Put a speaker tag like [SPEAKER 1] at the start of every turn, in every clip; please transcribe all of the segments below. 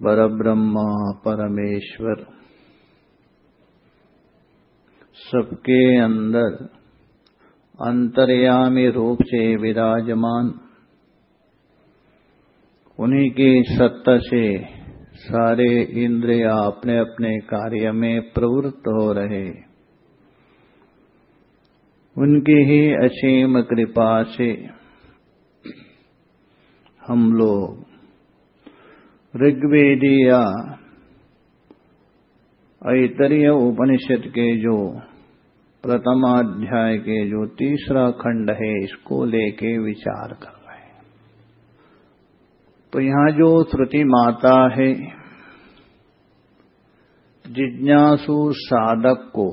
[SPEAKER 1] परब्रह्म, परमेश्वर। सबके अंदर अंतर्यामी रूप से विराजमान, उन्हीं के सत्ता से सारे इंद्रिया अपने अपने कार्य में प्रवृत्त हो रहे। उनकी ही असीम कृपा से हम लोग ऋग्वेदिया, ऐतरीय उपनिषद के जो प्रथमाध्याय के जो तीसरा खंड है, इसको लेके विचार कर रहे हैं। तो यहाँ जो श्रुति माता है, जिज्ञासु साधक को,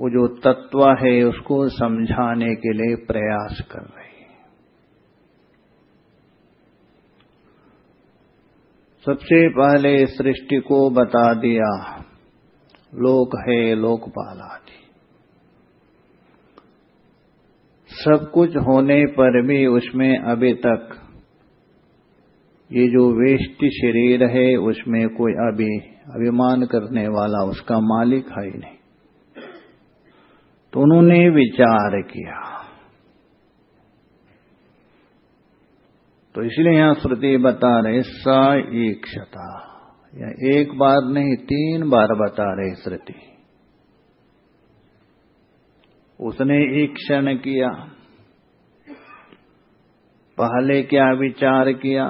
[SPEAKER 1] वो जो तत्व है, उसको समझाने के लिए प्रयास कर रही है सबसे पहले सृष्टि को बता दिया, लोक है लोकपाल आदि सब कुछ होने पर भी उसमें अभी तक, ये जो वेष्टि शरीर है, उसमें कोई अभी अभिमान करने वाला उसका मालिक है ही नहीं। तो उन्होंने विचार किया। तो इसलिए यहाँ श्रुति बता रहे, स ईक्षता। या एक बार नहीं, तीन बार बता रहे श्रुति। उसने ईक्षण किया, पहले क्या विचार किया?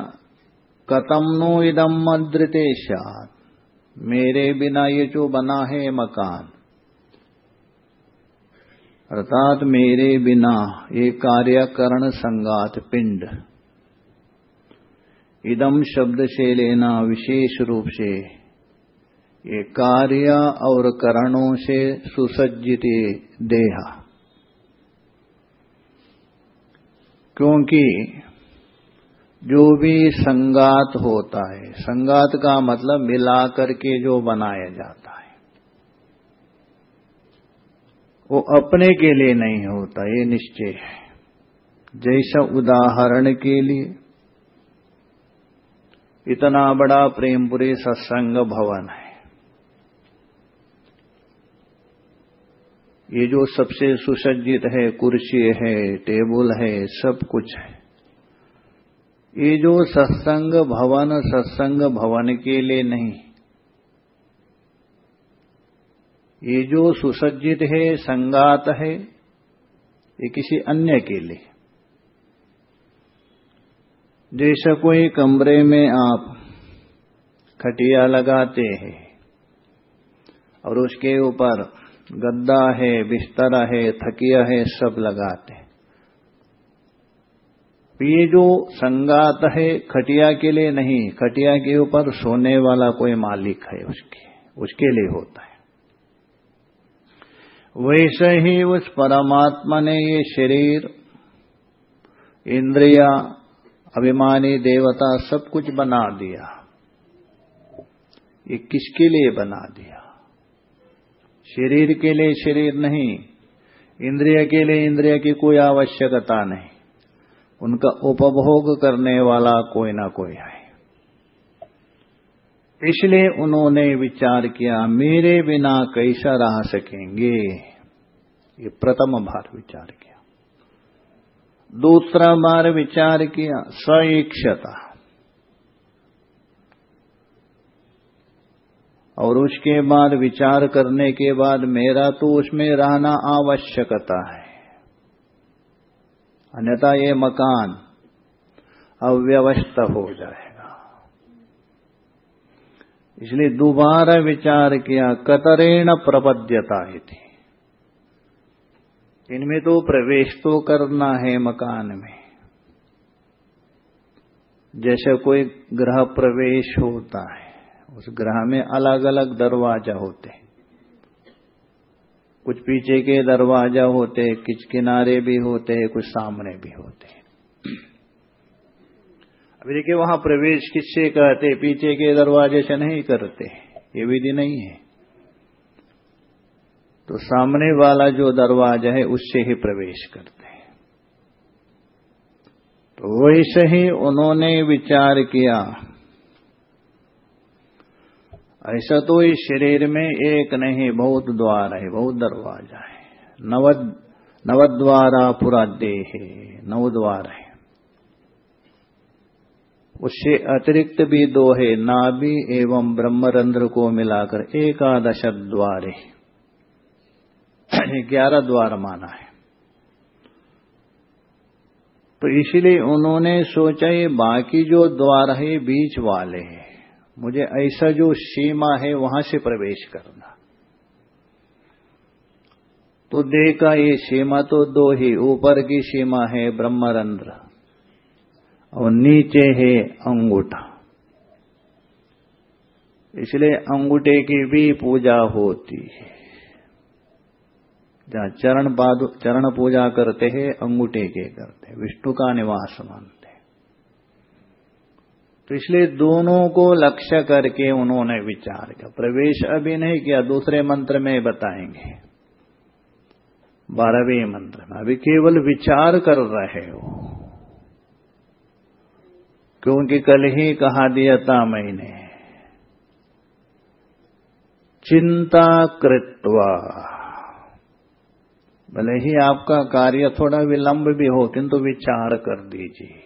[SPEAKER 1] कतम नो इदम अदृतेशात मेरे बिना ये जो बना है मकान। अर्थात मेरे बिना ये कार्यकरण संगात पिंड। इदम शब्द से लेना विशेष रूप से ये कार्य और करणों से सुसज्जित देहा। क्योंकि जो भी संगात होता है, संगात का मतलब मिलाकर के जो बनाया जाता है, वो अपने के लिए नहीं होता, ये निश्चय है। जैसा उदाहरण के लिए इतना बड़ा प्रेमपुरी सत्संग भवन है। ये जो सबसे सुसज्जित है, कुर्सी है, टेबल है, सब कुछ है। ये जो सत्संग भवन सत्संग भवन के लिए नहीं, ये जो सुसज्जित है, संगात है, ये किसी अन्य के लिए। जैसा कोई कमरे में आप खटिया लगाते हैं और उसके ऊपर गद्दा है, बिस्तरा है, थकिया है, सब लगाते हैं। ये जो संगात है, खटिया के लिए नहीं, खटिया के ऊपर सोने वाला कोई मालिक है उसके उसके लिए होता है। वैसे ही उस परमात्मा ने ये शरीर, इंद्रिया अभिमानी देवता सब कुछ बना दिया। ये किसके लिए बना दिया? शरीर के लिए शरीर नहीं, इंद्रिय के लिए इंद्रिय की कोई आवश्यकता नहीं। उनका उपभोग करने वाला कोई ना कोई है। इसलिए उन्होंने विचार किया, मेरे बिना कैसा रह सकेंगे? ये प्रथम भार विचार किया। दूसरा बार विचार किया सईक्षता और उसके बाद विचार करने के बाद मेरा तो उसमें रहना आवश्यकता है। अन्यथा ये मकान अव्यवस्था हो जाएगा। इसलिए दोबारा विचार किया, कतरेण प्रपद्यता थी इनमें तो प्रवेश तो करना है मकान में। जैसे कोई ग्रह प्रवेश होता है, उस ग्रह में अलग अलग दरवाज़ा होते कुछ पीछे के दरवाज़ा होते कुछ किनारे भी होते हैं, कुछ सामने भी होते हैं। अभी देखिए वहाँ प्रवेश किससे कहते पीछे के दरवाजे से नहीं करते ये विधि नहीं है। तो सामने वाला जो दरवाज़ा है, उससे ही प्रवेश करते हैं। तो वैसे ही उन्होंने विचार किया, ऐसा तो इस शरीर में एक नहीं, बहुत द्वार है, बहुत दरवाज़ा है। नवद नवद्वारा पूरा देह है नव द्वार है। उससे अतिरिक्त भी दो है, नाभि एवं ब्रह्मरंध्र को मिलाकर एकादश द्वार ग्यारह द्वार माना है। तो इसलिए उन्होंने सोचा ये बाकी जो द्वार है बीच वाले हैं। मुझे ऐसा जो सीमा है वहाँ से प्रवेश करना। तो देखा ये सीमा तो दो ही, ऊपर की सीमा है ब्रह्मरंध्र और नीचे है अंगूठा। इसलिए अंगूठे की भी पूजा होती है। चरण चरण पूजा करते हैं, अंगूठे के करते हैं, विष्णु का निवास मानते तो इसलिए दोनों को लक्ष्य करके उन्होंने विचार किया। प्रवेश अभी नहीं किया, दूसरे मंत्र में बताएँगे। बारहवें मंत्र में, अभी केवल विचार कर रहे हो। क्योंकि कल ही कहा दिया था मैंने, चिंता कृत्वा भले ही आपका कार्य थोड़ा विलंब भी हो किंतु तो विचार कर दीजिए।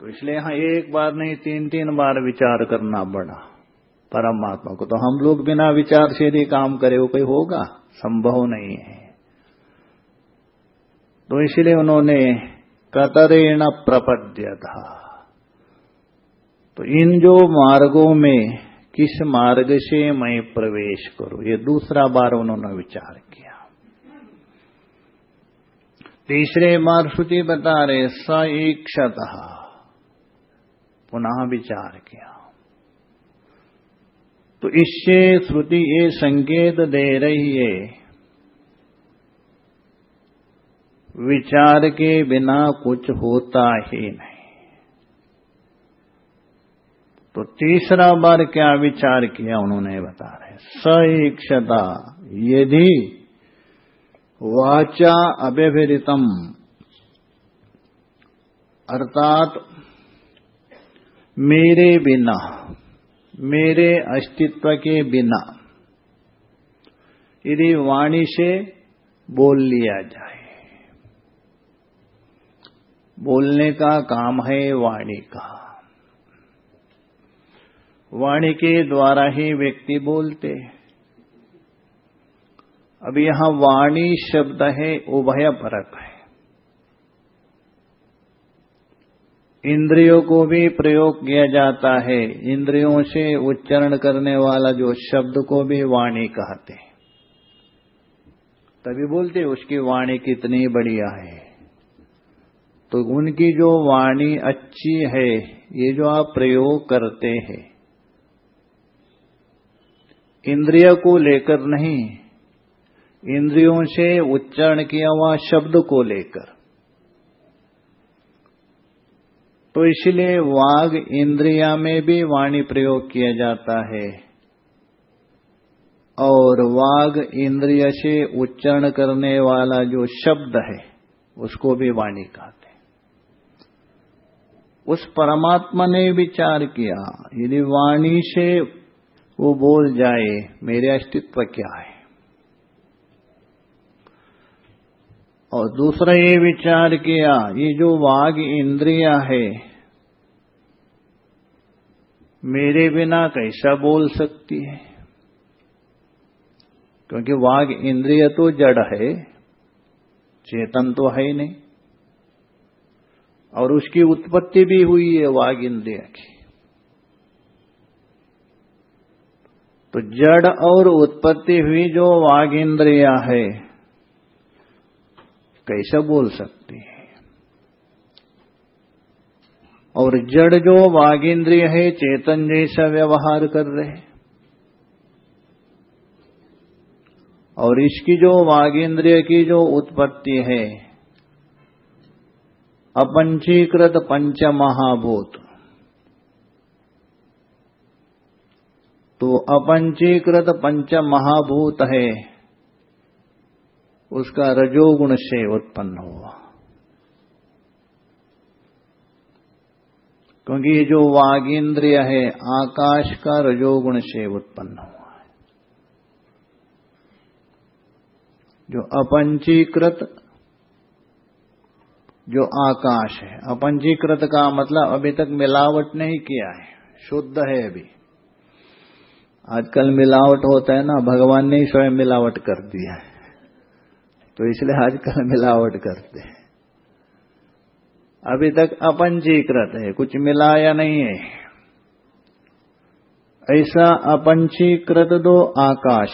[SPEAKER 1] तो इसलिए यहाँ एक बार नहीं तीन तीन बार विचार करना पड़ा परमात्मा को। तो हम लोग बिना विचार से यदि काम करे, वो कोई होगा? संभव नहीं है। तो इसलिए उन्होंने कतरेण प्रपद्य था तो इन जो मार्गों में किस मार्ग से मैं प्रवेश करूँ? ये दूसरा बार उन्होंने विचार किया। तीसरे बार श्रुति बता रहे, स ईक्षत पुनः विचार किया। तो इससे श्रुति ये संकेत दे रही है, विचार के बिना कुछ होता ही नहीं। तो तीसरा बार क्या विचार किया उन्होंने बता रहे स सईक्षता यदि वाचा अव्यभितम अर्थात मेरे बिना, मेरे अस्तित्व के बिना, यदि वाणी से बोल लिया जाए। बोलने का काम है वाणी का। वाणी के द्वारा ही व्यक्ति बोलते। अब यहाँ वाणी शब्द है, उभय परक है। इंद्रियों को भी प्रयोग किया जाता है। इंद्रियों से उच्चारण करने वाला जो शब्द को भी वाणी कहते हैं। तभी बोलते उसकी वाणी कितनी बढ़िया है। तो उनकी जो वाणी अच्छी है, ये जो आप प्रयोग करते हैं इंद्रिय को लेकर नहीं, इंद्रियों से उच्चारण किया हुआ शब्द को लेकर। तो इसलिए वाग इंद्रिया में भी वाणी प्रयोग किया जाता है। और वाग इंद्रिय से उच्चारण करने वाला जो शब्द है, उसको भी वाणी कहते हैं। उस परमात्मा ने विचार किया, यदि वाणी से वो बोल जाए, मेरे अस्तित्व क्या है? और दूसरा ये विचार किया, ये जो वाग इंद्रिया है, मेरे बिना कैसा बोल सकती है? क्योंकि वाग इंद्रिय तो जड़ है, चेतन तो है ही नहीं। और उसकी उत्पत्ति भी हुई है वाघ इंद्रिय की। तो जड़ और उत्पत्ति हुई जो वाघ इंद्रिया है। कैसे बोल सकती है? और जड़ जो वागेंद्रिय है, चेतन जैसा व्यवहार कर रहे और इसकी जो वागेंद्रिय की जो उत्पत्ति है, अपंचीकृत पंच महाभूत तो अपंचीकृत पंच महाभूत है उसका रजोगुण से उत्पन्न हुआ। क्योंकि ये जो वागेंद्रिय है, आकाश का रजोगुण से उत्पन्न हुआ है। जो अपंचीकृत, जो आकाश है। अपंजीकृत का मतलब अभी तक मिलावट नहीं किया है। शुद्ध है अभी। आजकल मिलावट होता है ना, भगवान ने ही स्वयं मिलावट कर दिया है। तो इसलिए आजकल मिलावट करते हैं। अभी तक अपंचीकृत है, कुछ मिलाया नहीं है। ऐसा अपंचीकृत दो आकाश।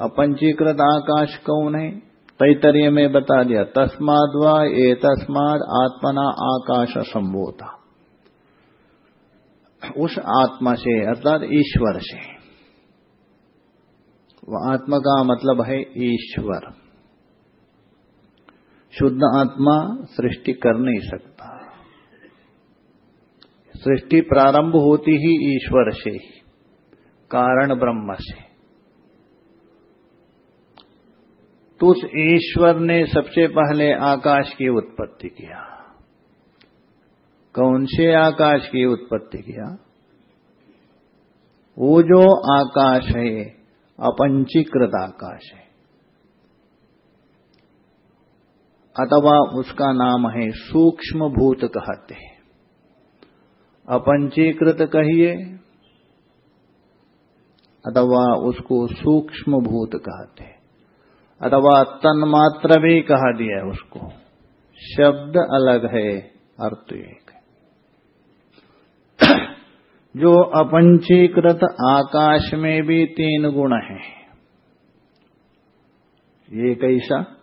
[SPEAKER 1] अपंचीकृत आकाश कौन है? तैतरीय में बता दिया तस्माद ए तस्माद आत्मना आकाश संबोधा उस आत्मा से, अर्थात ईश्वर से। वह आत्मा का मतलब है ईश्वर। शुद्ध आत्मा सृष्टि कर नहीं सकता। सृष्टि प्रारंभ होती ही ईश्वर से ही कारण ब्रह्म से। तो उस ईश्वर ने सबसे पहले आकाश की उत्पत्ति किया। कौन से आकाश की उत्पत्ति किया? वो जो आकाश है, अपंचीकृत आकाश है। अथवा उसका नाम है सूक्ष्म भूत कहते हैं। अपंचीकृत कहिए, अथवा उसको सूक्ष्म भूत कहते हैं। अथवा तन्मात्र भी कहा दिया है उसको। शब्द अलग है, अर्थ एक। जो अपंचीकृत आकाश में भी तीन गुण हैं। ये कैसा?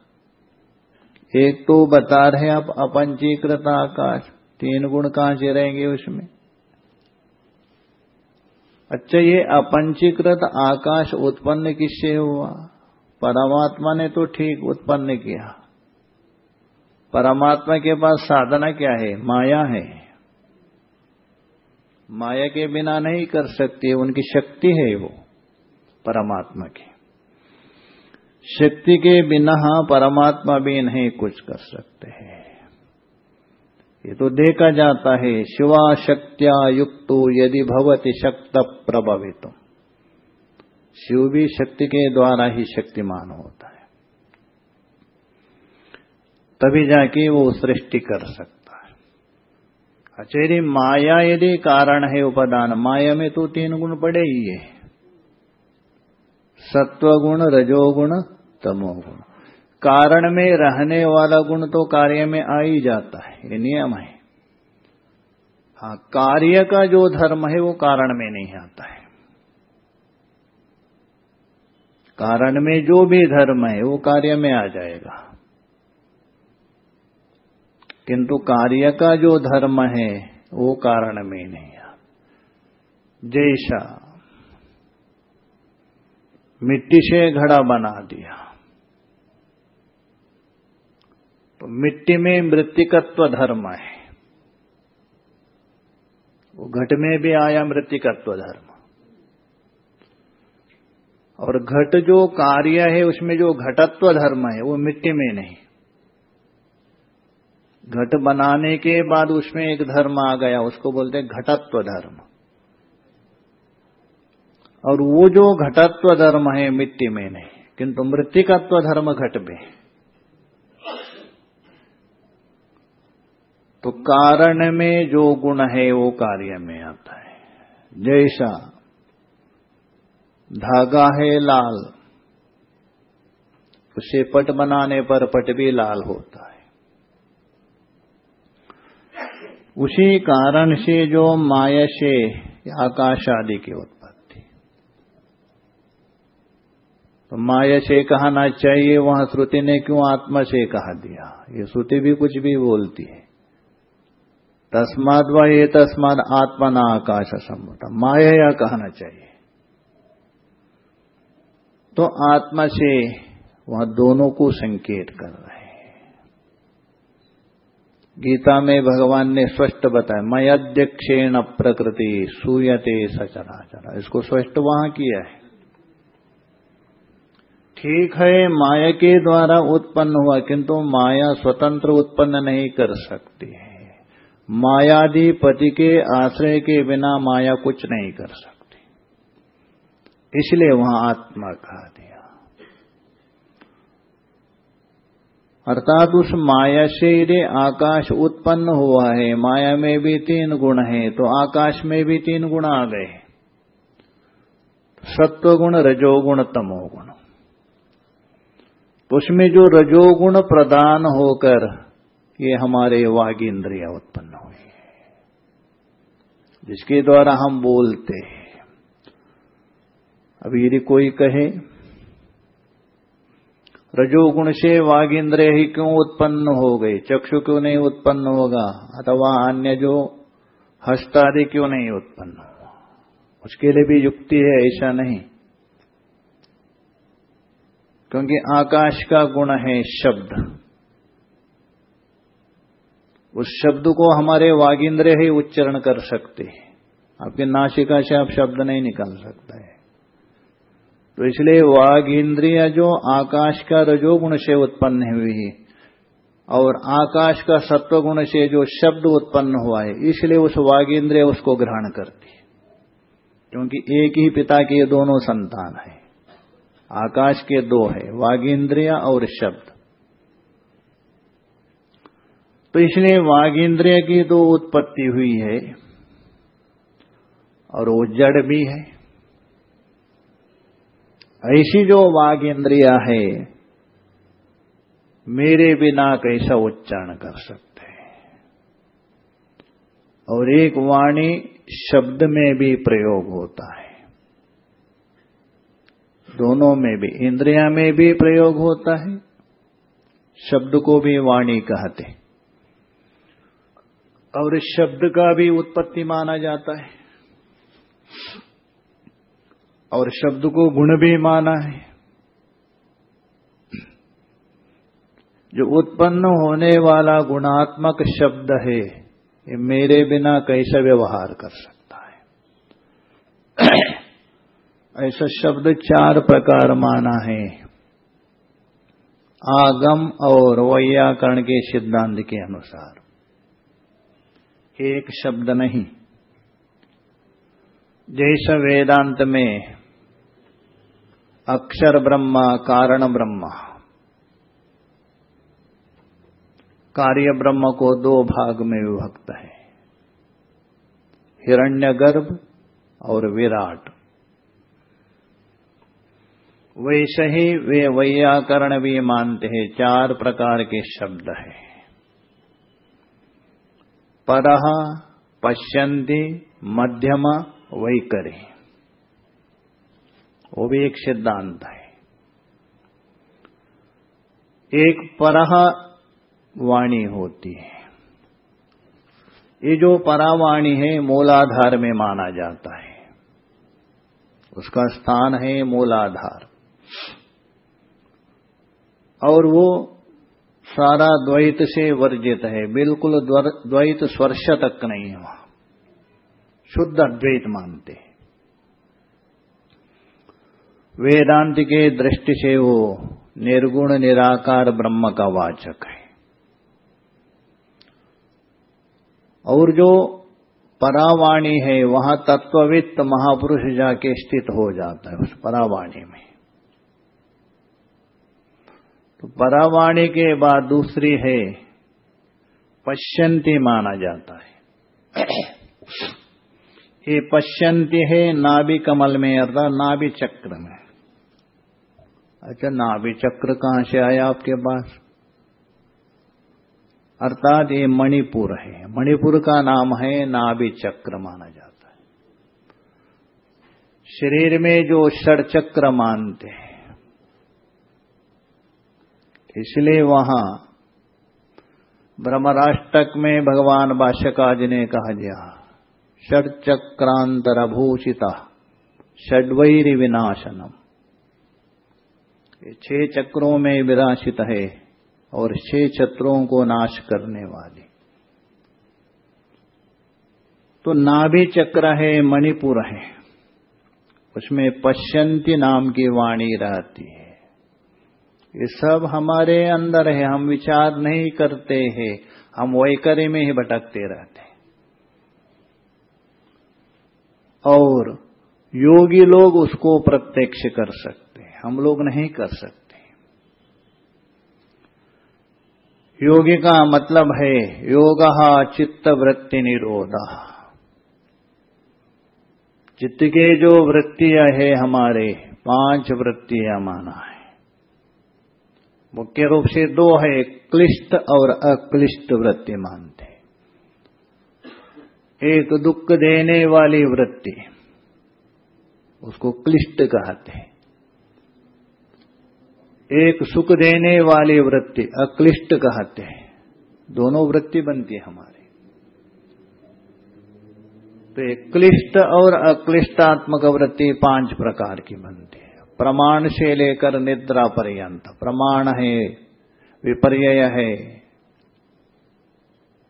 [SPEAKER 1] एक तो बता रहे आप, अपंचीकृत आकाश। तीन गुण कहाँ से रहेंगे उसमें? अच्छा ये अपंचीकृत आकाश उत्पन्न किससे हुआ? परमात्मा ने तो ठीक उत्पन्न किया। परमात्मा के पास साधना क्या है? माया है। माया के बिना नहीं कर सकती, उनकी शक्ति है वो, परमात्मा की। शक्ति के बिना परमात्मा भी नहीं कुछ कर सकते हैं। ये तो देखा जाता है, शिवा शक्त्या युक्तो यदि भवति शक्त प्रभावित। शिव भी शक्ति के द्वारा ही शक्तिमान होता है। तभी जाके वो सृष्टि कर सकता है अचेरी माया यदि कारण है उपादान, माया में तो तीन गुण पड़े ही है। सत्वगुण, रजोगुण, तमोगुण। कारण में रहने वाला गुण तो कार्य में आ ही जाता है, ये नियम है। हाँ कार्य का जो धर्म है वो कारण में नहीं आता है। कारण में जो भी धर्म है वो कार्य में आ जाएगा। किंतु कार्य का जो धर्म है, वो कारण में नहीं जैसा मिट्टी से घड़ा बना दिया तो मिट्टी में मृतिकत्व धर्म है। वो घट में भी आया मृतिकत्व धर्म। और घट जो कार्य है, उसमें जो घटत्व धर्म है, वो मिट्टी में नहीं। घट बनाने के बाद उसमें एक धर्म आ गया, उसको बोलते हैं घटत्व धर्म। और वो जो घटत्व धर्म है मिट्टी में नहीं, किंतु मृतिकत्व धर्म घट में। तो कारण में जो गुण है, वो कार्य में आता है। जैसा धागा है लाल, उसे पट बनाने पर पट भी लाल होता है। उसी कारण से जो माया से आकाश आदि की उत्पत्ति। तो माया से कहना चाहिए, वहाँ श्रुति ने क्यों आत्मा से कहा दिया? ये श्रुति भी कुछ भी बोलती है। तस्माद व ये तस्माद आत्मा ना आकाश सम्मता माया या कहना चाहिए। तो आत्मा से वह दोनों को संकेत कर रहे हैं। गीता में भगवान ने स्पष्ट बताया, मयध्यक्षेण प्रकृति, सूयते सचराचरा। इसको स्पष्ट वहाँ किया है। ठीक है, माया के द्वारा उत्पन्न हुआ, किंतु माया स्वतंत्र उत्पन्न नहीं कर सकती है। मायाधिपति के आश्रय के बिना माया कुछ नहीं कर सकती। इसलिए वहाँ आत्मा कहा दिया अर्थात उस माया से यदि आकाश उत्पन्न हुआ है। माया में भी तीन गुण है तो आकाश में भी तीन गुण आ गए सत्वगुण, रजोगुण, तमोगुण। तो उसमें जो रजोगुण प्रदान होकर ये हमारे वाग इंद्रिया उत्पन्न हुई जिसके द्वारा हम बोलते हैं। अब यदि कोई कहे रजोगुण से वाग इंद्रिय ही क्यों उत्पन्न हो गए। चक्षु क्यों नहीं उत्पन्न होगा? अथवा अन्य जो हस्तादि क्यों नहीं उत्पन्न होगा? उसके लिए भी युक्ति है, ऐसा नहीं। क्योंकि आकाश का गुण है शब्द। उस शब्द को हमारे वागिंद्र ही उच्चारण कर सकते हैं। आपके नाशिका से आप शब्द नहीं निकाल सकता है। तो इसलिए वाघ इंद्रिया जो आकाश का रजोगुण से उत्पन्न हुई है और आकाश का सत्वगुण से जो शब्द उत्पन्न हुआ है, इसलिए उस वाघ इंद्रिय उसको ग्रहण करती है। क्योंकि एक ही पिता के दोनों संतान है। आकाश के दो है वाघ इंद्रिया और शब्द। तो इसलिए वाघ इंद्रिय की तो उत्पत्ति हुई है और वो जड़ भी है। ऐसी जो वाघ इंद्रिया है, मेरे बिना कैसा उच्चारण कर सकते हैं? और एक वाणी शब्द में भी प्रयोग होता है। दोनों में भी, इंद्रिया में भी प्रयोग होता है, शब्द को भी वाणी कहते और इस शब्द का भी उत्पत्ति माना जाता है। और शब्द को गुण भी माना है। जो उत्पन्न होने वाला गुणात्मक शब्द है, ये मेरे बिना कैसा व्यवहार कर सकता है? ऐसा शब्द चार प्रकार माना है। आगम और वैयाकरण के सिद्धांत के अनुसार। एक शब्द नहीं। जैसा वेदांत में अक्षर ब्रह्म, कारण ब्रह्म। कार्य ब्रह्म को दो भाग में विभक्त है। हिरण्यगर्भ और विराट। वैसे ही वे वैयाकरण भी मानते हैं, चार प्रकार के शब्द है। पर पश्यंती, मध्यमा, वैकरी। वो भी एक सिद्धांत है। एक परह वाणी होती है। ये जो परावाणी है, मूलाधार में माना जाता है। उसका स्थान है मूलाधार। और वो सारा द्वैत से वर्जित है। बिल्कुल द्वैत स्वर्श तक नहीं है वहाँ। शुद्ध अद्वैत मानते हैं। वेदांत के दृष्टि से वो निर्गुण निराकार ब्रह्म का वाचक है। और जो परावाणी है, वहाँ तत्ववित्त महापुरुष जाके स्थित हो जाता है उस परावाणी में। तो परावाणी के बाद दूसरी है, पश्यंती माना जाता है। ये पश्यंती है नाभि कमल में, अर्थात नाभि चक्र में। अच्छा नाभि चक्र कहाँ से आया आपके पास? अर्थात ये मणिपुर है। मणिपुर का नाम है नाभि चक्र माना जाता है। शरीर में जो षड चक्र मानते हैं, इसलिए वहाँ ब्रह्मराष्ट्रक में भगवान भाष्यकाज ने कहा गया, षड चक्रांतरभूषिता, षडवैरी विनाशनम। छह चक्रों में विराशित है और छह चक्रों को नाश करने वाली। तो नाभि चक्र है, मणिपुर है। उसमें पश्यंती नाम की वाणी रहती है। ये सब हमारे अंदर है, हम विचार नहीं करते हैं, हम वैकरी में ही भटकते रहते हैं। और योगी लोग उसको प्रत्यक्ष कर सकते हम लोग नहीं कर सकते। योगी का मतलब है, योग चित्त वृत्ति निरोधा। चित्त के जो वृत्तियाँ है हमारे, पाँच वृत्तियाँ माना है। मुख्य रूप से दो है, क्लिष्ट और अक्लिष्ट वृत्ति मानते एक दुख देने वाली वृत्ति, उसको क्लिष्ट कहते हैं। एक सुख देने वाली वृत्ति अक्लिष्ट कहते हैं। दोनों वृत्ति बनती है हमारी। तो एक क्लिष्ट और अक्लिष्टात्मक वृत्ति पाँच प्रकार की बनती है। प्रमाण से लेकर निद्रा पर्यंत। प्रमाण है विपर्य है,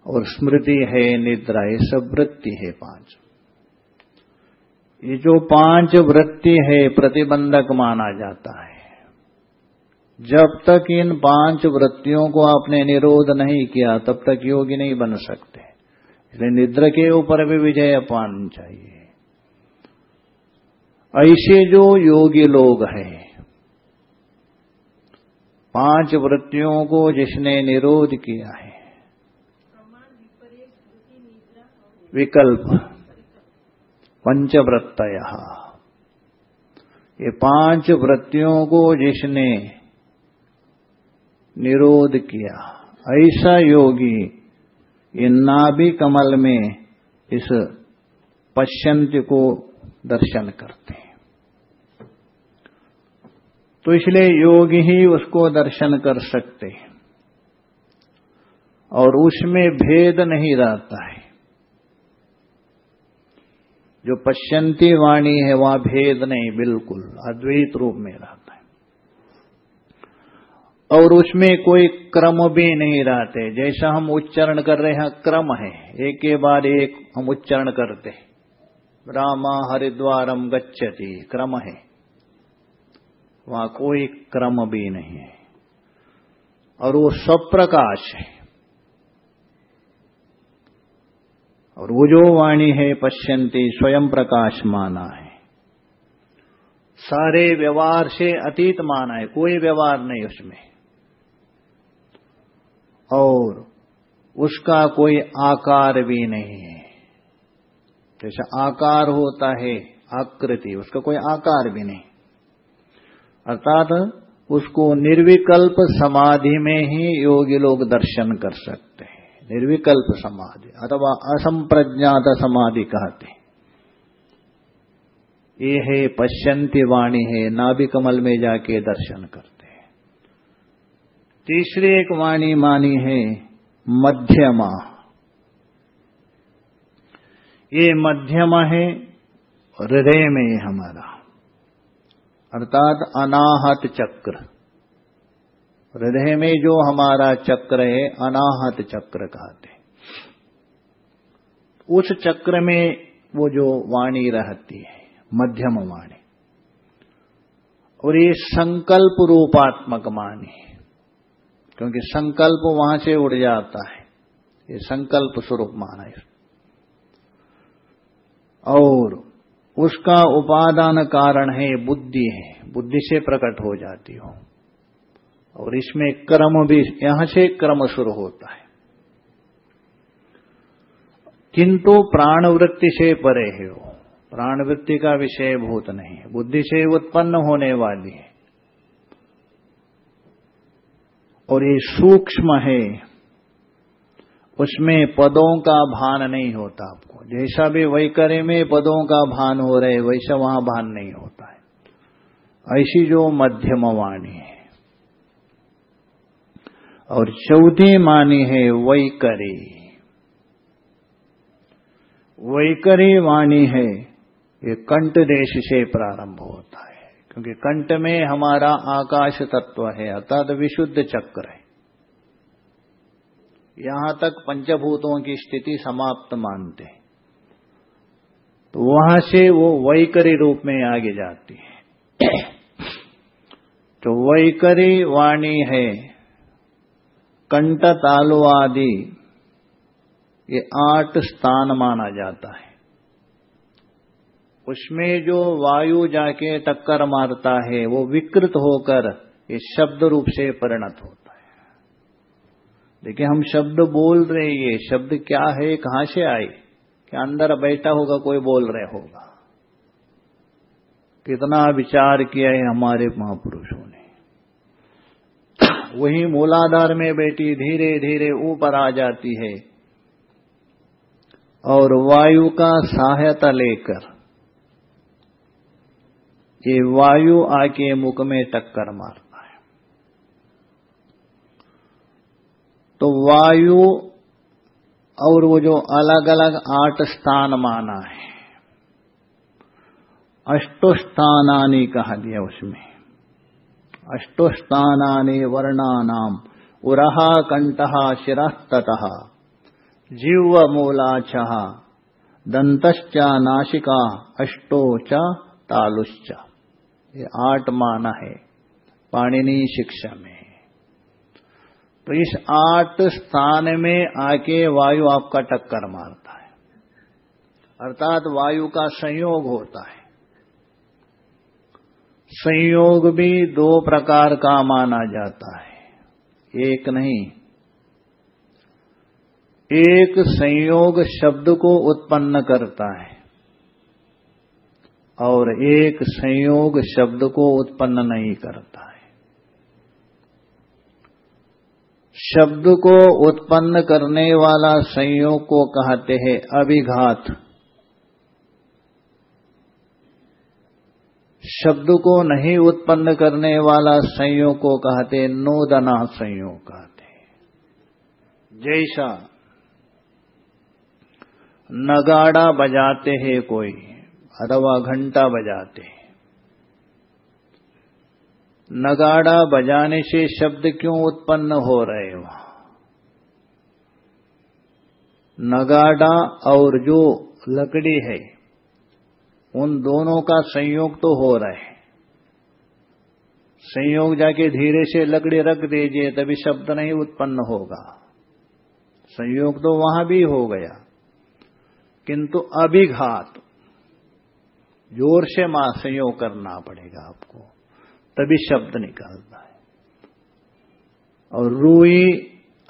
[SPEAKER 1] और स्मृति है, निद्रा। ये सब वृत्ति है पाँच। ये जो पाँच वृत्ति है, प्रतिबंधक माना जाता है। जब तक इन पाँच वृत्तियों को आपने निरोध नहीं किया, तब तक योगी नहीं बन सकते। इसलिए निद्र के ऊपर भी विजय पान चाहिए। ऐसे जो योगी लोग हैं, पाँच वृत्तियों को जिसने निरोध किया है, विकल्प पंचवृत्त ये पाँच वृत्तियों को जिसने निरोध किया। ऐसा योगी इन नाभि कमल में इस पश्यंत को दर्शन करते हैं। तो इसलिए योगी ही उसको दर्शन कर सकते हैं। और उसमें भेद नहीं रहता है। जो पश्यंती वाणी है, वहाँ भेद नहीं, बिल्कुल, अद्वैत रूप में रहता और उसमें कोई क्रम भी नहीं रहते। जैसा हम उच्चारण कर रहे हैं, क्रम है। एक के बाद एक हम उच्चारण करते रामा हरिद्वारम गच्छति, क्रम है। वहाँ कोई क्रम भी नहीं है। और वो स्वप्रकाश है। और वो जो वाणी है पश्यंती स्वयं प्रकाश माना है। सारे व्यवहार से अतीत माना है। कोई व्यवहार नहीं उसमें। और उसका कोई आकार भी नहीं है। जैसे आकार होता है, आकृति, उसका कोई आकार भी नहीं। अर्थात उसको निर्विकल्प समाधि में ही योगी लोग दर्शन कर सकते हैं। निर्विकल्प समाधि, अथवा असंप्रज्ञात समाधि कहते ये है पश्यंती वाणी है नाभि कमल में जाके दर्शन करते तीसरी एक वाणी मानी है, मध्यमा। ये मध्यमा है, हृदय में हमारा। अर्थात अनाहत चक्र। हृदय में जो हमारा चक्र है, अनाहत चक्र कहते उस चक्र में वो जो वाणी रहती है, मध्यम वाणी। और ये संकल्प रूपात्मक वाणी क्योंकि संकल्प वहाँ से उड़ जाता है। ये संकल्प स्वरूप माना है। और उसका उपादान कारण है बुद्धि है। बुद्धि से प्रकट हो जाती हो। और इसमें क्रम भी, यहाँ से क्रम शुरू होता है। किंतु प्राणवृत्ति से परे है वो। प्राणवृत्ति का विषय भूत नहीं है। बुद्धि से उत्पन्न होने वाली है। और ये सूक्ष्म है, उसमें पदों का भान नहीं होता आपको। जैसा भी वैकर्य में पदों का भान हो रहे, वैसा वहाँ भान नहीं होता है। ऐसी जो मध्यम वाणी है। और चौथी मानी है वैकरी वैकरी वाणी है, ये कंठ देश से प्रारंभ होता है। क्योंकि कंठ में हमारा आकाश तत्व है, अर्थात विशुद्ध चक्र है। यहाँ तक पंचभूतों की स्थिति समाप्त मानते हैं। तो वहाँ से वो वैकरी रूप में आगे जाती है। तो वैकरी वाणी है, कंठ तालु आदि, ये आठ स्थान माना जाता है। उसमें जो वायु जाके टक्कर मारता है, वो विकृत होकर ये शब्द रूप से परिणत होता है। देखिए, हम शब्द बोल रहे ये शब्द क्या है, कहाँ से आए? क्या अंदर बैठा होगा, कोई बोल रहे होगा? कितना विचार किया है हमारे महापुरुषों ने। वही मूलाधार में बेटी धीरे धीरे ऊपर आ जाती है और वायु का सहायता लेकर ये वायु आके मुख में टक्कर मारता है। तो वायु और वो जो अलग अलग आठ स्थान माना है अष्टोस्थानी कहा दिया उसमें। अष्टोस्थानी वर्णानाम उरहा कंठ शिरस्तः जीवमूलाच दंतश्च नाशिका, अष्टो च तालुश्च। ये आठ माना है। पाणिनी शिक्षा में तो इस आठ स्थान में आके वायु आपका टक्कर मारता है। अर्थात वायु का संयोग होता है। संयोग भी दो प्रकार का माना जाता है। एक नहीं। एक संयोग शब्द को उत्पन्न करता है। और एक संयोग शब्द को उत्पन्न नहीं करता है। शब्द को उत्पन्न करने वाला संयोग को कहते हैं अभिघात। शब्द को नहीं उत्पन्न करने वाला संयोग को कहते नोदना संयोग कहते जैसा नगाड़ा बजाते हैं कोई। अथवा घंटा बजाते हैं। नगाड़ा बजाने से शब्द क्यों उत्पन्न हो रहे वहाँ नगाड़ा और जो लकड़ी है, उन दोनों का संयोग तो हो रहा है। संयोग जाके धीरे से लकड़ी रख दीजिए, तभी शब्द नहीं उत्पन्न होगा। संयोग तो वहाँ भी हो गया, किंतु अभिघात। ज़ोर से माँ संयोग करना पड़ेगा आपको, तभी शब्द निकलता है। और रूई,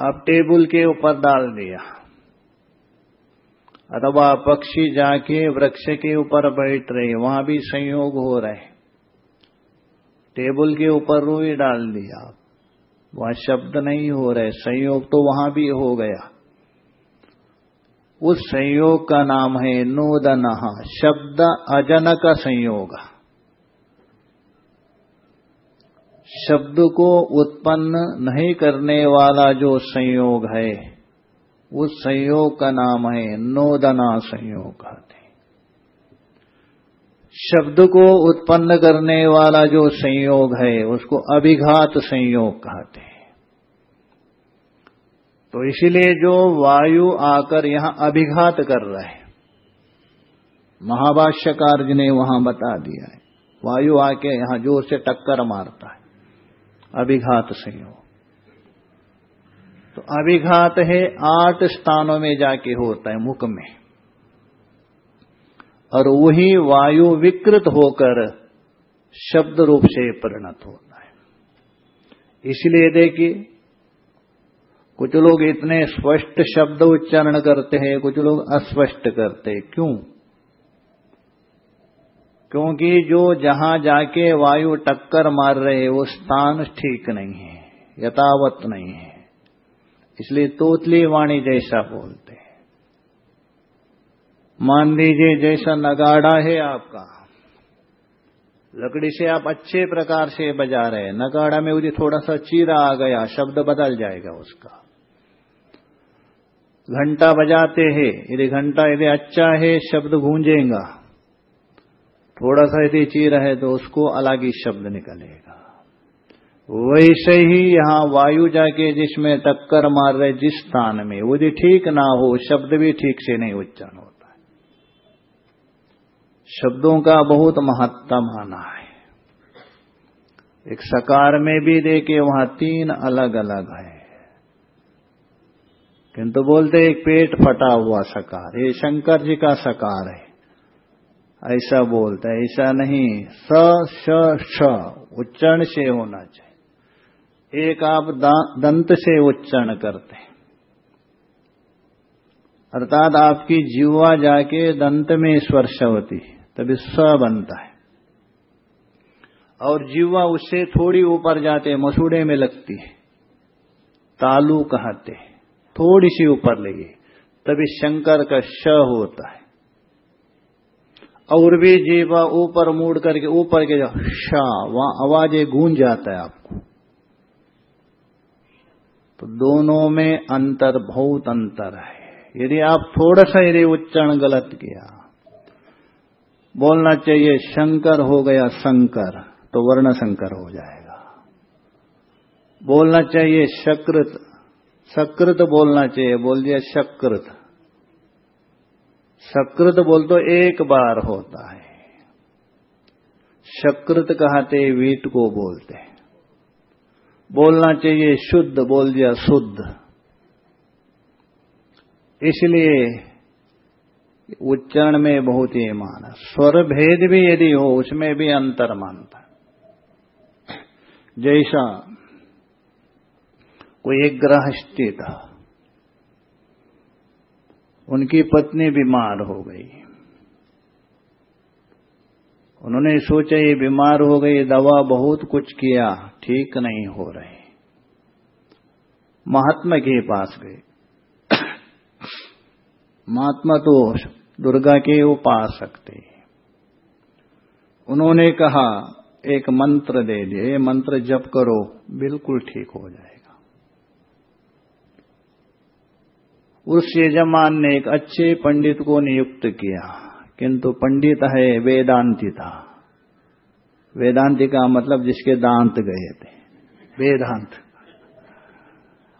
[SPEAKER 1] आप टेबल के ऊपर डाल दिया। अथवा पक्षी जाके वृक्ष के ऊपर बैठ रहे, वहाँ भी संयोग हो रहे। टेबल के ऊपर रूई डाल दिया। वहाँ शब्द नहीं हो रहे, संयोग तो वहाँ भी हो गया। उस संयोग का नाम है नोदन, शब्द अजनक संयोग। शब्द को उत्पन्न नहीं करने वाला जो संयोग है, उस संयोग का नाम है नोदना संयोग। कहते शब्द को उत्पन्न करने वाला जो संयोग है, उसको अभिघात संयोग कहते हैं। तो इसीलिए जो वायु आकर यहाँ अभिघात कर रहे हैं महाभाष्यकार जी ने वहाँ बता दिया है, वायु आके यहाँ ज़ोर से टक्कर मारता है, अभिघात संयोग तो अभिघात है आठ स्थानों में जाके होता है मुख में, और वही वायु विकृत होकर शब्द रूप से परिणत होता है। इसलिए देखिए कुछ लोग इतने स्पष्ट शब्द उच्चारण करते हैं, कुछ लोग अस्पष्ट करते हैं। क्यों? क्योंकि जो जहाँ जाके वायु टक्कर मार रहे वो स्थान ठीक नहीं है, यथावत नहीं है। इसलिए तोतली वाणी जैसा बोलते हैं। मान लीजिए जैसा नगाड़ा है आपका, लकड़ी से आप अच्छे प्रकार से बजा रहे हैं, नगाड़ा में मुझे थोड़ा सा चीरा आ गया, शब्द बदल जाएगा उसका। घंटा बजाते हैं। यदि घंटा यदि अच्छा है, शब्द गूंजेगा। थोड़ा सा यदि चीर है तो उसको अलग ही शब्द निकलेगा। वैसे ही यहाँ वायु जाके जिसमें टक्कर मार रहे, जिस स्थान में, वो यदि ठीक ना हो, शब्द भी ठीक से नहीं उच्चारण होता है। शब्दों का बहुत महत्व माना है। एक सकार में भी देखे, वहाँ तीन अलग अलग है। किंतु बोलते एक पेट फटा हुआ सकार, ये शंकर जी का सकार है। ऐसा बोलता है, ऐसा नहीं, स, श श, उच्चारण से होना चाहिए। एक आप दंत से उच्चारण करते हैं। अर्थात आपकी जीवा जाके दंत में स्पर्श होती है, तभी स बनता है। और जीवा उससे थोड़ी ऊपर जाते मसूड़े में लगती है। तालू कहते हैं। थोड़ी सी ऊपर लगी, तभी शंकर का श होता है। और भी जीवा ऊपर मुड़ करके ऊपर के जाओ शाह वहाँ आवाज़ गूंज जाता है आपको। तो दोनों में अंतर बहुत अंतर है। यदि आप थोड़ा सा यदि उच्चारण गलत किया, बोलना चाहिए, शंकर हो गया शंकर तो वर्ण शंकर हो जाएगा। बोलना चाहिए, शकृत सकृत बोलना चाहिए, बोल दिया शकृत। सकृत बोल तो एक बार होता है। शकृत कहते वीट को बोलते बोलना चाहिए, शुद्ध, बोल दिया शुद्ध। इसलिए उच्चारण में बहुत ही मान स्वर भेद भी यदि हो, उसमें भी अंतर मानता जैसा कोई एक गृहस्थी था। उनकी पत्नी बीमार हो गई। उन्होंने सोचा, ये बीमार हो गई, दवा बहुत कुछ किया, ठीक नहीं हो रहे। महात्मा के पास गए। महात्मा तो दुर्गा के उपासक थे। उन्होंने कहा, एक मंत्र दे दिए, मंत्र जप करो, बिल्कुल ठीक हो जाएगा उस यजमान ने एक अच्छे पंडित को नियुक्त किया किंतु पंडित है वेदांति था वेदांति का मतलब जिसके दांत गए थे। वेदांत।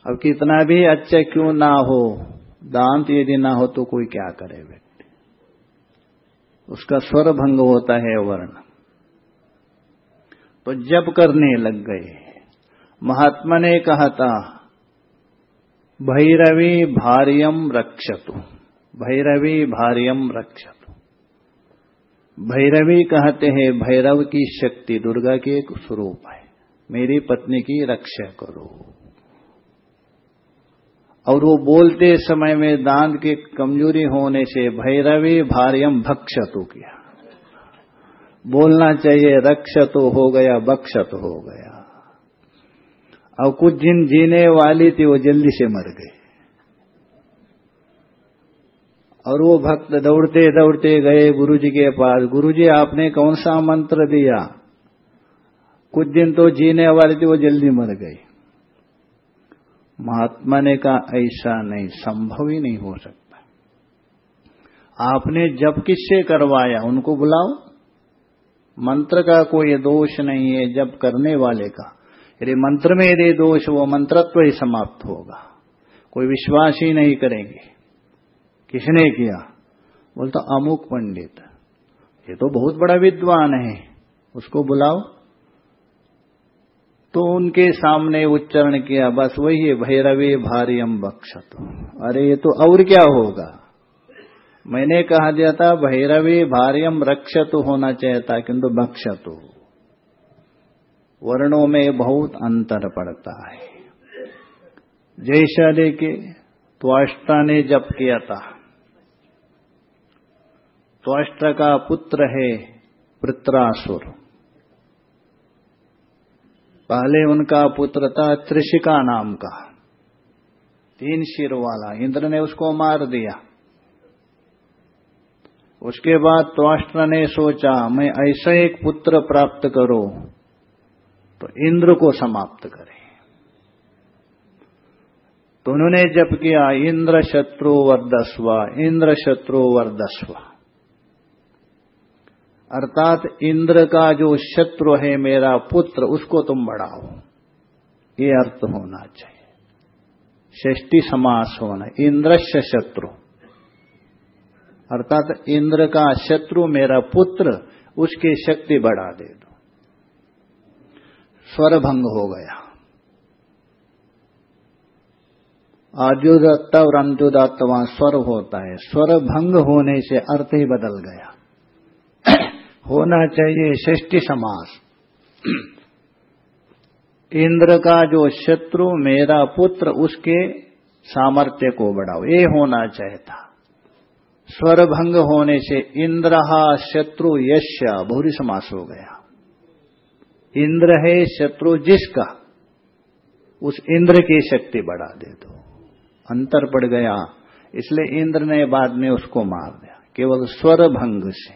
[SPEAKER 1] अब कितना भी अच्छा क्यों ना हो दांत यदि ना हो तो कोई क्या करे व्यक्ति? उसका स्वर भंग होता है वर्ण। तो जब करने लग गए। महात्मा ने कहा था भैरवी भार्यम रक्षतु। भैरवी भार्यम रक्षतु। भैरवी कहते हैं, भैरव की शक्ति दुर्गा के एक स्वरूप है। मेरी पत्नी की रक्षा करो। और वो बोलते समय में दांत की कमज़ोरी होने से भैरवी भार्यम भक्षतु किया। बोलना चाहिए, रक्षत हो गया बक्षत हो गया। और कुछ दिन जीने वाली थी, वो जल्दी से मर गई। और वो भक्त दौड़ते दौड़ते गए गुरुजी के पास। गुरुजी, आपने कौन सा मंत्र दिया? कुछ दिन तो जीने वाली थी, वो जल्दी मर गई। महात्मा ने कहा, ऐसा नहीं, संभव ही नहीं हो सकता। आपने जब किससे करवाया? उनको बुलाओ। मंत्र का कोई दोष नहीं है जब करने वाले का। यदि मंत्र में यदि दोष, वो मंत्रत्व ही समाप्त होगा। कोई विश्वास ही नहीं करेंगे। किसने किया? बोलता अमुक पंडित। ये तो बहुत बड़ा विद्वान है। उसको बुलाओ। तो उनके सामने उच्चारण किया, बस वही है, भैरवी भार्यम बक्षत अरे, ये तो और क्या होगा? मैंने कहा दिया था, भैरवी भार्यम रक्षत होना चाहिए था किंतु बक्षत वर्णों में बहुत अंतर पड़ता है। जैसा लेके त्वाष्टा ने जप किया था। त्वाष्ट का पुत्र है पृत्रासुर पहले उनका पुत्र था त्रिशिका नाम का। तीन शिर वाला, इंद्र ने उसको मार दिया। उसके बाद त्वाष्ट्र ने सोचा, मैं ऐसा एक पुत्र प्राप्त करो तो इंद्र को समाप्त करे। तो उन्होंने जब किया, इंद्र शत्रु वर्दस्व इंद्र शत्रु वर्दस्व अर्थात इंद्र का जो शत्रु है मेरा पुत्र, उसको तुम बढ़ाओ। ये अर्थ होना चाहिए। षष्टि समास होना इंद्रश्य शत्रु। अर्थात इंद्र का शत्रु मेरा पुत्र, उसकी शक्ति बढ़ा दे दो। स्वर भंग हो गया। आद्योदत्त और अंत्योदत्त वहाँ स्वर होता है। स्वर भंग होने से अर्थ ही बदल गया। होना चाहिए षष्टि समास। इंद्र का जो शत्रु, मेरा पुत्र, उसके सामर्थ्य को बढ़ाओ। ये होना चाहिए था स्वर भंग होने से इंद्रहा शत्रु यश्य भूरी समास हो गया। इंद्र है शत्रु जिसका, उस इंद्र की शक्ति बढ़ा दे दो। अंतर पड़ गया, इसलिए इंद्र ने बाद में उसको मार दिया, केवल स्वर भंग से।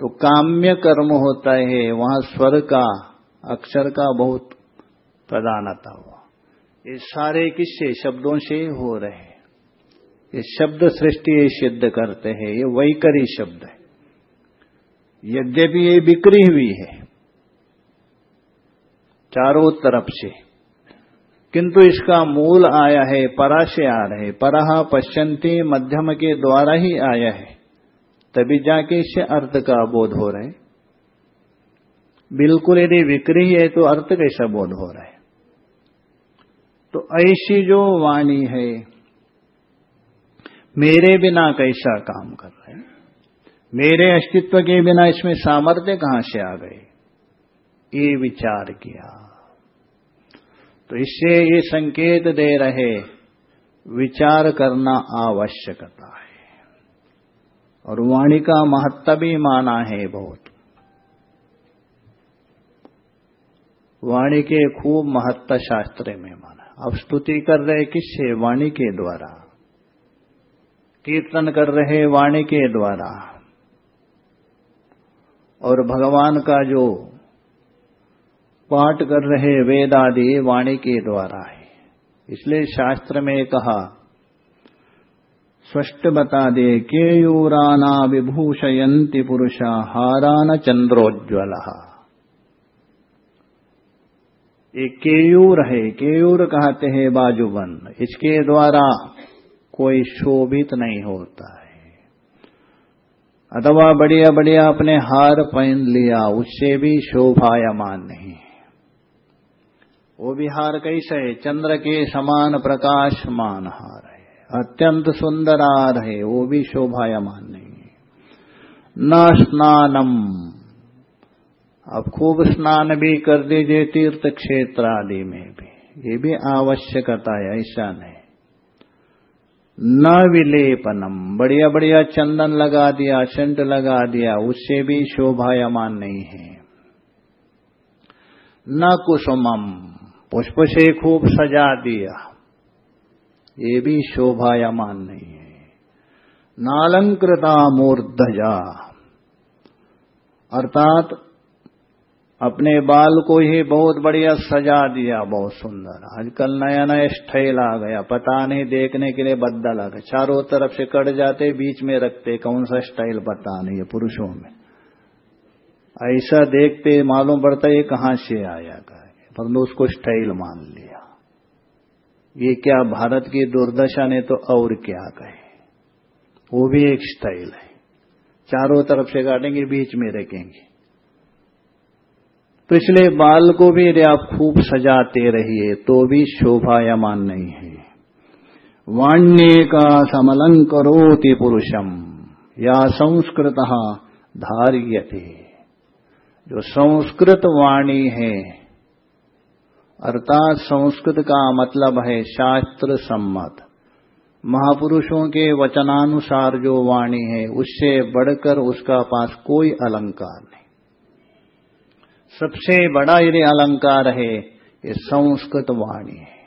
[SPEAKER 1] तो काम्य कर्म होता है, वहाँ स्वर का, अक्षर का बहुत प्रधानता हुआ। ये सारे किस्से शब्दों से हो रहे ये शब्द सृष्टि सिद्ध करते हैं, ये वैकरी शब्द है। यद्यपि ये बिक्री हुई है चारों तरफ़ से। किंतु इसका मूल आया है, परा से आ रहे परहा पश्चंती मध्यम के द्वारा ही आया है। तभी जाके इससे अर्थ का बोध हो रहा बिल्कुल यदि विक्री है तो अर्थ कैसा बोध हो रहा है? तो ऐसी जो वाणी है, मेरे बिना कैसा काम कर रहे मेरे अस्तित्व के बिना इसमें सामर्थ्य कहाँ से आ गए? ये विचार किया। तो इससे ये संकेत दे रहे, विचार करना आवश्यकता है। और वाणी का महत्व भी माना है बहुत। वाणी के खूब महत्व शास्त्र में माना। अब स्तुति कर रहे किससे? वाणी के द्वारा। कीर्तन कर रहे वाणी के द्वारा। और भगवान का जो पाठ कर रहे वेद आदि वाणी के द्वारा है। इसलिए शास्त्र में कहा, स्पष्ट बता दे, केयूराना विभूषयंती पुरुषा हारान चंद्रोज्वल ये केयूर है, केयूर कहते हैं बाजूबन। इसके द्वारा कोई शोभित नहीं होता है। अथवा बढ़िया बढ़िया अपने हार पहन लिया, उससे भी शोभायमान नहीं वो भी हार कैसे है चंद्र के समान प्रकाशमान हार है अत्यंत सुंदर हार है वो भी शोभायमान नहीं है। न स्नानम। अब खूब स्नान भी कर दीजिए तीर्थ क्षेत्र आदि में भी। ये भी आवश्यकता है, ऐसा नहीं। न विलेपनम। बढ़िया बढ़िया चंदन लगा दिया, सेंट लगा दिया, उससे भी शोभायमान नहीं है। न कुसुमम। पुष्प से खूब सजा दिया। ये भी शोभायमान नहीं है। नालंकृता मूर्धजा। अर्थात अपने बाल को ही बहुत बढ़िया सजा दिया, बहुत सुंदर। आजकल नया नया स्टाइल आ गया। पता नहीं, देखने के लिए बदल आ गया। चारों तरफ़ से कट जाते, बीच में रखते। कौन सा स्टाइल पता नहीं है पुरुषों में। ऐसा देखते मालूम पड़ता ये कहाँ से आया का परंतु उसको स्टाइल मान लिया। ये क्या भारत की दुर्दशा ने तो और क्या कहे? वो भी एक स्टाइल है। चारों तरफ़ से काटेंगे, बीच में रखेंगे। तो इसलिए बाल को भी यदि आप खूब सजाते रहिए तो भी शोभायमान नहीं है। वाण्य का समलं करोति पुरुषम, या संस्कृत धार्यते। जो संस्कृत वाणी है अर्थात संस्कृत का मतलब है शास्त्र सम्मत। महापुरुषों के वचनानुसार जो वाणी है, उससे बढ़कर उसका पास कोई अलंकार नहीं। सबसे बड़ा यदि अलंकार है, ये संस्कृत वाणी है।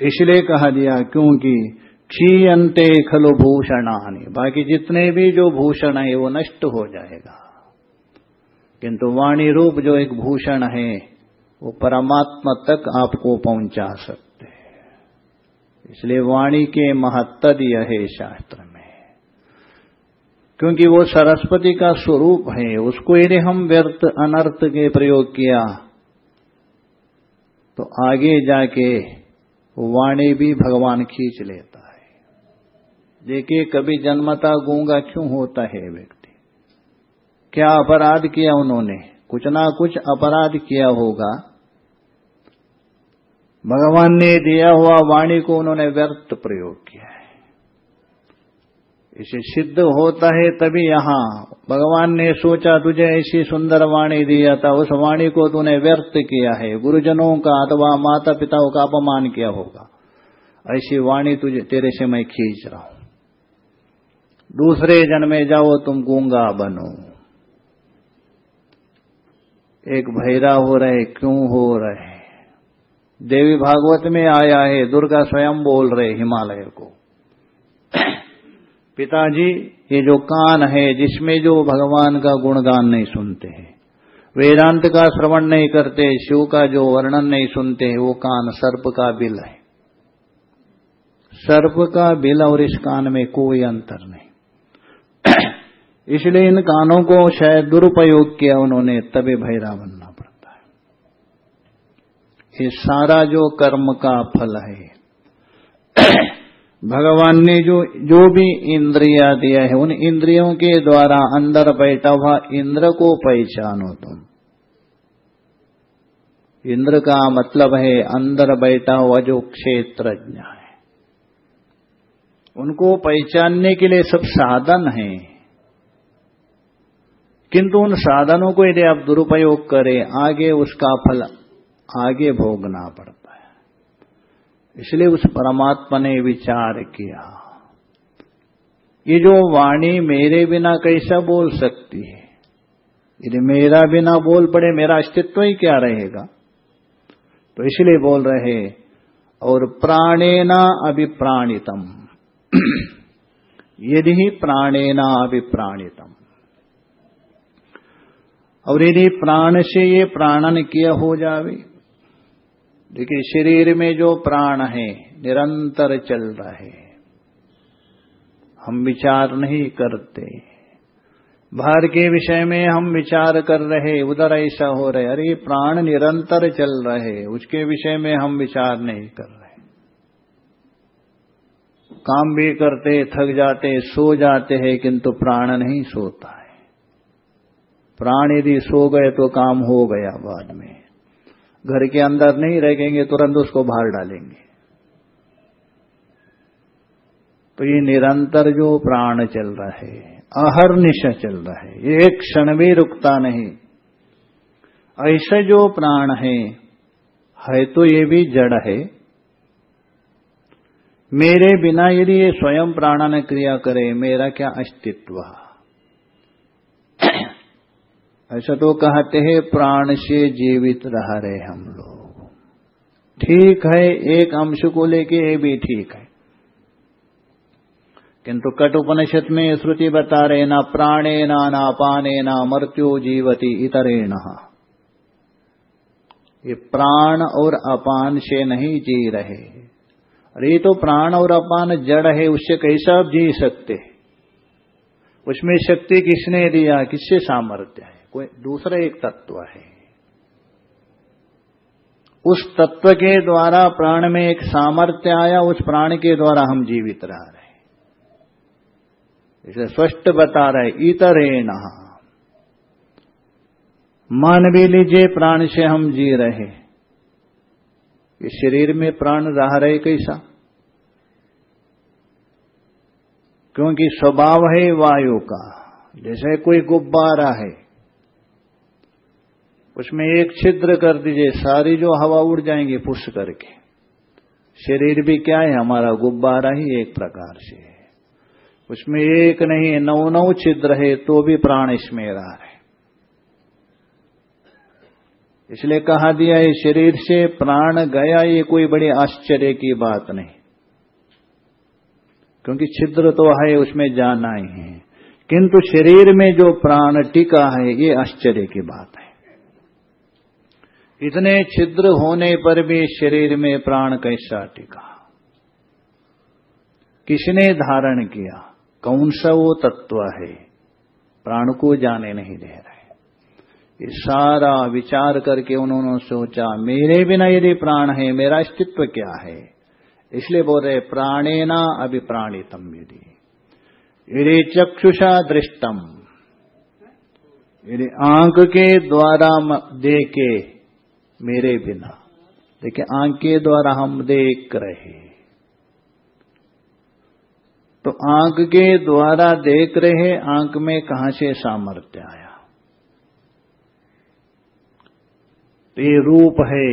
[SPEAKER 1] इसलिए कहा दिया, क्योंकि क्षीयंते खलु भूषणानि। बाकी जितने भी जो भूषण है, वो नष्ट हो जाएगा। किंतु वाणी रूप जो एक भूषण है वो परमात्मा तक आपको पहुँचा सकते हैं। इसलिए वाणी के महत्व यह है शास्त्र में। क्योंकि वो सरस्वती का स्वरूप है, उसको यदि हम व्यर्थ अनर्थ के प्रयोग किया तो आगे जाके वाणी भी भगवान खींच लेता है। देखिए, कभी जन्मता गूँगा क्यों होता है व्यक्ति? क्या अपराध किया उन्होंने? कुछ ना कुछ अपराध किया होगा। भगवान ने दिया हुआ वाणी को उन्होंने व्यर्थ प्रयोग किया है। इसे सिद्ध होता है तभी यहाँ भगवान ने सोचा, तुझे ऐसी सुंदर वाणी दिया था, उस वाणी को तूने व्यर्थ किया है। गुरुजनों का अथवा माता पिताओं का अपमान किया होगा। ऐसी वाणी तुझे, तेरे से मैं खींच रहा हूँ। दूसरे जन्म जाओ, तुम गूँगा बनो। एक भैरा हो रहे क्यों हो रहे देवी भागवत में आया है, दुर्गा स्वयं बोल रहे हिमालय को। पिताजी, ये जो कान है, जिसमें जो भगवान का गुणगान नहीं सुनते हैं, वेदांत का श्रवण नहीं करते, शिव का जो वर्णन नहीं सुनते हैं, वो कान सर्प का बिल है। सर्प का बिल और इस कान में कोई अंतर नहीं। इसलिए इन कानों को शायद दुरुपयोग किया उन्होंने तभी भैरा बनना ये सारा जो कर्म का फल है। भगवान ने जो जो भी इंद्रिया दिया है, उन इंद्रियों के द्वारा अंदर बैठा हुआ इंद्र को पहचानो तुम। इंद्र का मतलब है अंदर बैठा हुआ जो क्षेत्रज्ञ है। उनको पहचानने के लिए सब साधन है। किंतु उन साधनों को यदि आप दुरुपयोग करें, आगे उसका फल आगे भोगना पड़ता है। इसलिए उस परमात्मा ने विचार किया। ये जो वाणी मेरे बिना कैसा बोल सकती है, यदि मेरा बिना बोल पड़े, मेरा अस्तित्व ही क्या रहेगा? तो इसलिए बोल रहे, और प्राणेना अभिप्राणितम। यदि ही प्राणेना अभिप्राणितम। और यदि प्राण से ये प्राणन किया हो जावे देखिए, शरीर में जो प्राण है, निरंतर चल रहा हम विचार नहीं करते। बाहर के विषय में हम विचार कर रहे, उधर ऐसा हो रहे। अरे, प्राण निरंतर चल रहे, उसके विषय में हम विचार नहीं कर रहे। काम भी करते, थक जाते, सो जाते हैं, किंतु प्राण नहीं सोता है। प्राण यदि सो गए तो काम हो गया बाद में। घर के अंदर नहीं रहेंगे, तुरंत उसको बाहर डालेंगे। तो ये निरंतर जो प्राण चल रहा है अहर निशा चल रहा है ये एक क्षण भी रुकता नहीं। ऐसे जो प्राण है है तो ये भी जड़ है। मेरे बिना यदि ये स्वयं प्राणन क्रिया करे, मेरा क्या अस्तित्व? है ऐसा तो कहते हैं, प्राण से जीवित रह रहे हम लोग। ठीक है, एक अंश को लेके ये भी ठीक है। किंतु कट उपनिषद में श्रुति बता रहे ना प्राणे ना ना पाने ना मृत्यु जीवती इतरेण। ये प्राण और अपान से नहीं जी रहे। अरे तो प्राण और अपान जड़ है, उससे कैसा आप जी सकते उसमें शक्ति किसने दिया? किससे सामर्थ्य है? कोई दूसरा एक तत्व है। उस तत्व के द्वारा प्राण में एक सामर्थ्य आया, उस प्राण के द्वारा हम जीवित रह रहे इसे स्पष्ट बता रहे इतरेण। मान भी लीजिए प्राण से हम जी रहे इस शरीर में प्राण रह रहे कैसा? क्योंकि स्वभाव है वायु का। जैसे कोई गुब्बारा है, उसमें एक छिद्र कर दीजिए, सारी जो हवा उड़ जाएँगी पुष्ट करके। शरीर भी क्या है, हमारा गुब्बारा ही एक प्रकार से है। उसमें एक नहीं नौ नौ छिद्र है तो भी प्राण इसमें रह रहे इसलिए कहा दिया ये शरीर से प्राण गया, ये कोई बड़ी आश्चर्य की बात नहीं। क्योंकि छिद्र तो है, उसमें जाना ही है। किंतु शरीर में जो प्राण टिका है, ये आश्चर्य की बात है। इतने छिद्र होने पर भी शरीर में प्राण कैसा टिका? किसने धारण किया? कौन सा वो तत्व है? प्राण को जाने नहीं दे रहे। ये सारा विचार करके उन्होंने सोचा, मेरे बिना यदि प्राण है, मेरा अस्तित्व क्या है? इसलिए बोल रहे, प्राणेना अभिप्राणितम यदि। यदि चक्षुषा दृष्टम, यदि आँख के द्वारा देखे मेरे बिना, देखिए आँख के द्वारा हम देख रहे तो आँख के द्वारा देख रहे आँख में कहाँ से सामर्थ्य आया? तो ये रूप है,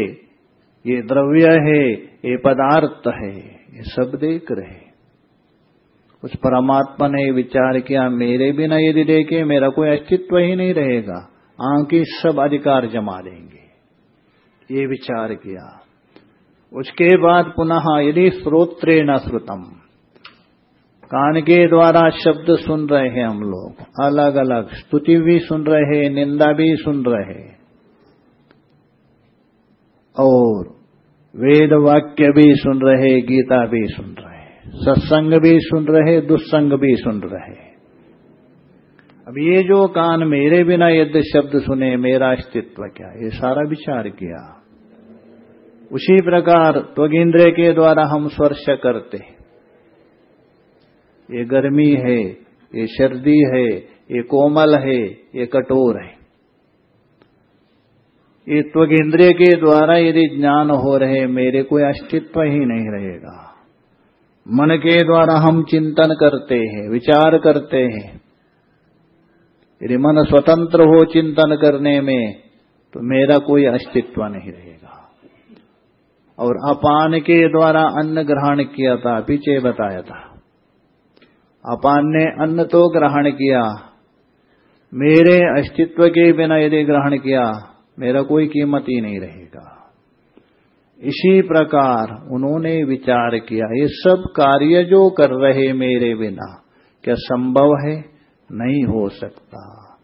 [SPEAKER 1] ये द्रव्य है ये पदार्थ है, ये सब देख रहे उस परमात्मा ने विचार किया, मेरे बिना यदि देखे, मेरा कोई अस्तित्व ही नहीं रहेगा। आँख सब अधिकार जमा देंगे। ये विचार किया। उसके बाद पुनः यदि श्रोत्रे न श्रुतम। कान के द्वारा शब्द सुन रहे हैं हम लोग। अलग अलग स्तुति भी सुन रहे निंदा भी सुन रहे और वेद वाक्य भी सुन रहे, गीता भी सुन रहे, सत्संग भी सुन रहे, दुस्संग भी सुन रहे। अब ये जो कान मेरे बिना यदि शब्द सुने, मेरा अस्तित्व क्या? ये सारा विचार किया। उसी प्रकार त्वगिंद्र के द्वारा हम स्पर्श करते ये गर्मी है, ये सर्दी है, ये कोमल है, ये कठोर है। ये त्वगिंद्रिय के द्वारा यदि ज्ञान हो रहे, मेरे कोई अस्तित्व ही नहीं रहेगा। मन के द्वारा हम चिंतन करते हैं, विचार करते हैं। यदि मन स्वतंत्र हो चिंतन करने में तो मेरा कोई अस्तित्व नहीं रहेगा। और अपान के द्वारा अन्न ग्रहण किया था, पीछे बताया था। अपान ने अन्न तो ग्रहण किया, मेरे अस्तित्व के बिना यदि ग्रहण किया मेरा कोई कीमत ही नहीं रहेगा। इसी प्रकार उन्होंने विचार किया, ये सब कार्य जो कर रहे मेरे बिना, क्या संभव है? नहीं हो सकता।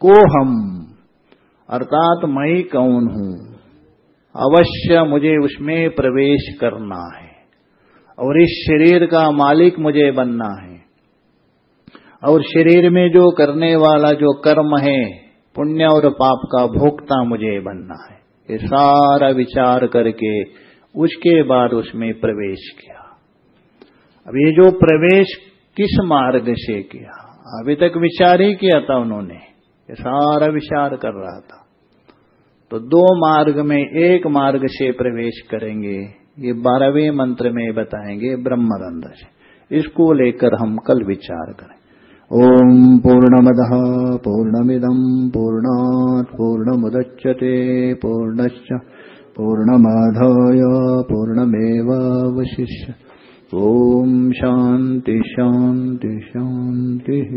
[SPEAKER 1] को हम? अर्थात मैं कौन हूँ? अवश्य मुझे उसमें प्रवेश करना है, और इस शरीर का मालिक मुझे बनना है, और शरीर में जो करने वाला जो कर्म है पुण्य और पाप का भोक्ता मुझे बनना है। ये सारा विचार करके उसके बाद उसमें प्रवेश किया। अब ये जो प्रवेश किस मार्ग से किया? अभी तक विचार ही किया था उन्होंने। ये सारा विचार कर रहा था। तो दो मार्ग में एक मार्ग से प्रवेश करेंगे। ये बारहवें मंत्र में बताएँगे ब्रह्मरंध्र से। इसको लेकर हम कल विचार करें। ॐ पूर्णमदः पूर्णमिदम् पूर्णात् पूर्णमुदच्यते पूर्णश्च पूर्णमाधाय पूर्णमेवावशिष्य। ॐ शान्ति शान्ति शान्तिः